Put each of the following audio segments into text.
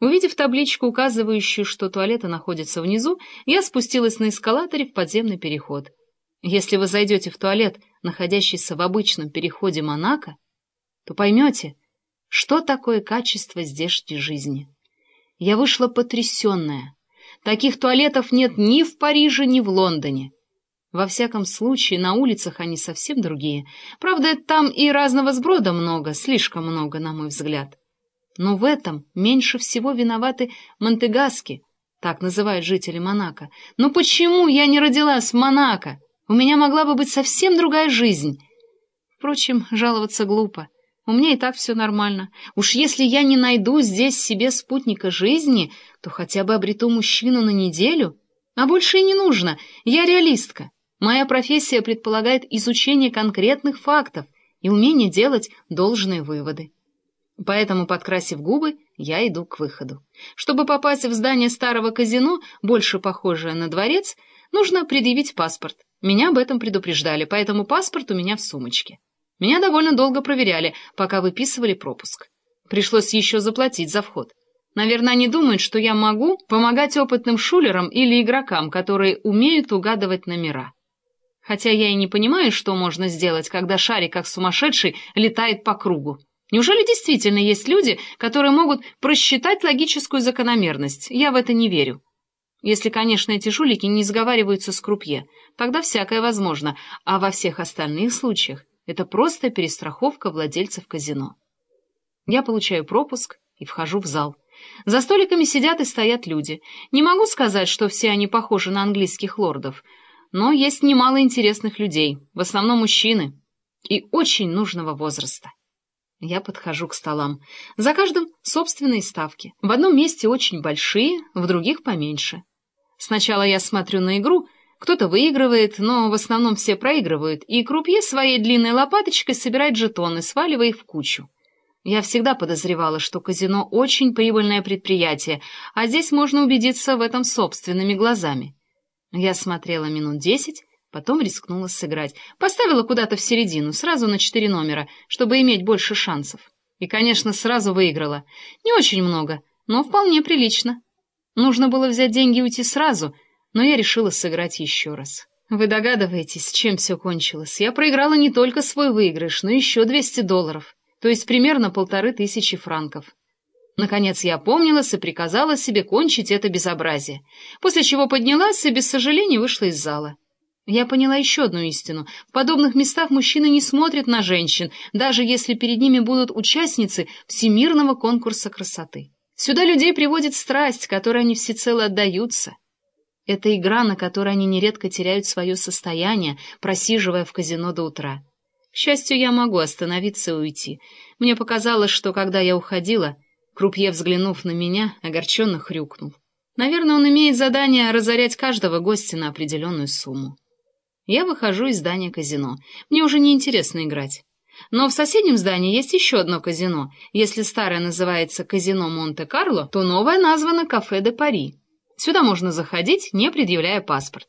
Увидев табличку, указывающую, что туалеты находятся внизу, я спустилась на эскалаторе в подземный переход. Если вы зайдете в туалет, находящийся в обычном переходе Монако, то поймете, что такое качество здешней жизни. Я вышла потрясенная. Таких туалетов нет ни в Париже, ни в Лондоне. Во всяком случае, на улицах они совсем другие. Правда, там и разного сброда много, слишком много, на мой взгляд. Но в этом меньше всего виноваты монтегаски, так называют жители Монако. Но почему я не родилась в Монако? У меня могла бы быть совсем другая жизнь. Впрочем, жаловаться глупо. У меня и так все нормально. Уж если я не найду здесь себе спутника жизни, то хотя бы обрету мужчину на неделю. А больше и не нужно. Я реалистка. Моя профессия предполагает изучение конкретных фактов и умение делать должные выводы. Поэтому, подкрасив губы, я иду к выходу. Чтобы попасть в здание старого казино, больше похожее на дворец, нужно предъявить паспорт. Меня об этом предупреждали, поэтому паспорт у меня в сумочке. Меня довольно долго проверяли, пока выписывали пропуск. Пришлось еще заплатить за вход. Наверное, они думают, что я могу помогать опытным шулерам или игрокам, которые умеют угадывать номера. Хотя я и не понимаю, что можно сделать, когда шарик, как сумасшедший, летает по кругу. Неужели действительно есть люди, которые могут просчитать логическую закономерность? Я в это не верю. Если, конечно, эти жулики не сговариваются с крупье, тогда всякое возможно, а во всех остальных случаях это просто перестраховка владельцев казино. Я получаю пропуск и вхожу в зал. За столиками сидят и стоят люди. Не могу сказать, что все они похожи на английских лордов, но есть немало интересных людей, в основном мужчины, и очень нужного возраста. Я подхожу к столам. За каждым собственные ставки. В одном месте очень большие, в других поменьше. Сначала я смотрю на игру, кто-то выигрывает, но в основном все проигрывают, и крупье своей длинной лопаточкой собирает жетоны, сваливая их в кучу. Я всегда подозревала, что казино очень прибыльное предприятие, а здесь можно убедиться в этом собственными глазами. Я смотрела минут десять, Потом рискнула сыграть. Поставила куда-то в середину, сразу на четыре номера, чтобы иметь больше шансов. И, конечно, сразу выиграла. Не очень много, но вполне прилично. Нужно было взять деньги и уйти сразу, но я решила сыграть еще раз. Вы догадываетесь, чем все кончилось? Я проиграла не только свой выигрыш, но еще 200 долларов, то есть примерно полторы тысячи франков. Наконец я опомнилась и приказала себе кончить это безобразие, после чего поднялась и без сожаления вышла из зала. Я поняла еще одну истину. В подобных местах мужчины не смотрят на женщин, даже если перед ними будут участницы всемирного конкурса красоты. Сюда людей приводит страсть, которой они всецело отдаются. Это игра, на которой они нередко теряют свое состояние, просиживая в казино до утра. К счастью, я могу остановиться и уйти. Мне показалось, что когда я уходила, Крупье, взглянув на меня, огорченно хрюкнул. Наверное, он имеет задание разорять каждого гостя на определенную сумму. Я выхожу из здания казино. Мне уже не интересно играть. Но в соседнем здании есть еще одно казино. Если старое называется казино Монте-Карло, то новое названо Кафе де Пари. Сюда можно заходить, не предъявляя паспорт.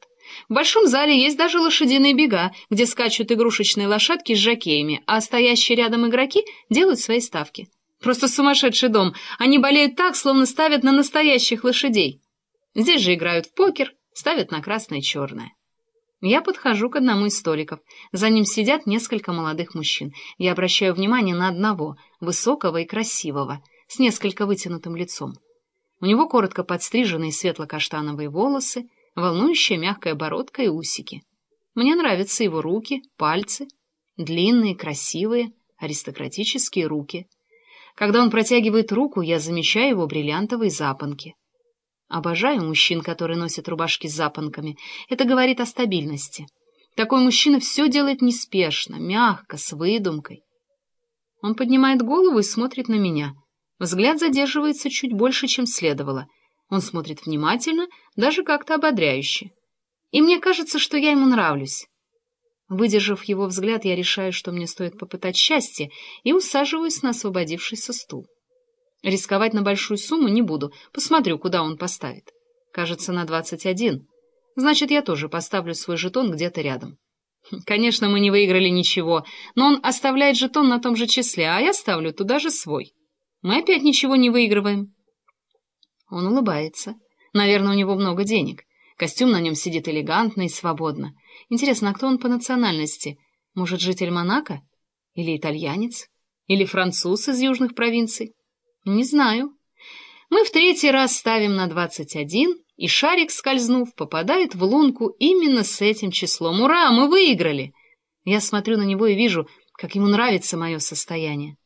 В большом зале есть даже лошадиные бега, где скачут игрушечные лошадки с жакеями, а стоящие рядом игроки делают свои ставки. Просто сумасшедший дом. Они болеют так, словно ставят на настоящих лошадей. Здесь же играют в покер, ставят на красное и черное. Я подхожу к одному из столиков. За ним сидят несколько молодых мужчин. Я обращаю внимание на одного, высокого и красивого, с несколько вытянутым лицом. У него коротко подстриженные светло-каштановые волосы, волнующая мягкая бородка и усики. Мне нравятся его руки, пальцы, длинные, красивые, аристократические руки. Когда он протягивает руку, я замечаю его бриллиантовые запонки. Обожаю мужчин, которые носят рубашки с запонками. Это говорит о стабильности. Такой мужчина все делает неспешно, мягко, с выдумкой. Он поднимает голову и смотрит на меня. Взгляд задерживается чуть больше, чем следовало. Он смотрит внимательно, даже как-то ободряюще. И мне кажется, что я ему нравлюсь. Выдержав его взгляд, я решаю, что мне стоит попытать счастье, и усаживаюсь на освободившийся стул. Рисковать на большую сумму не буду. Посмотрю, куда он поставит. Кажется, на двадцать один. Значит, я тоже поставлю свой жетон где-то рядом. Конечно, мы не выиграли ничего, но он оставляет жетон на том же числе, а я ставлю туда же свой. Мы опять ничего не выигрываем. Он улыбается. Наверное, у него много денег. Костюм на нем сидит элегантно и свободно. Интересно, а кто он по национальности? Может, житель Монако? Или итальянец? Или француз из южных провинций? Не знаю. Мы в третий раз ставим на двадцать один, и шарик, скользнув, попадает в лунку именно с этим числом. Ура, мы выиграли! Я смотрю на него и вижу, как ему нравится мое состояние.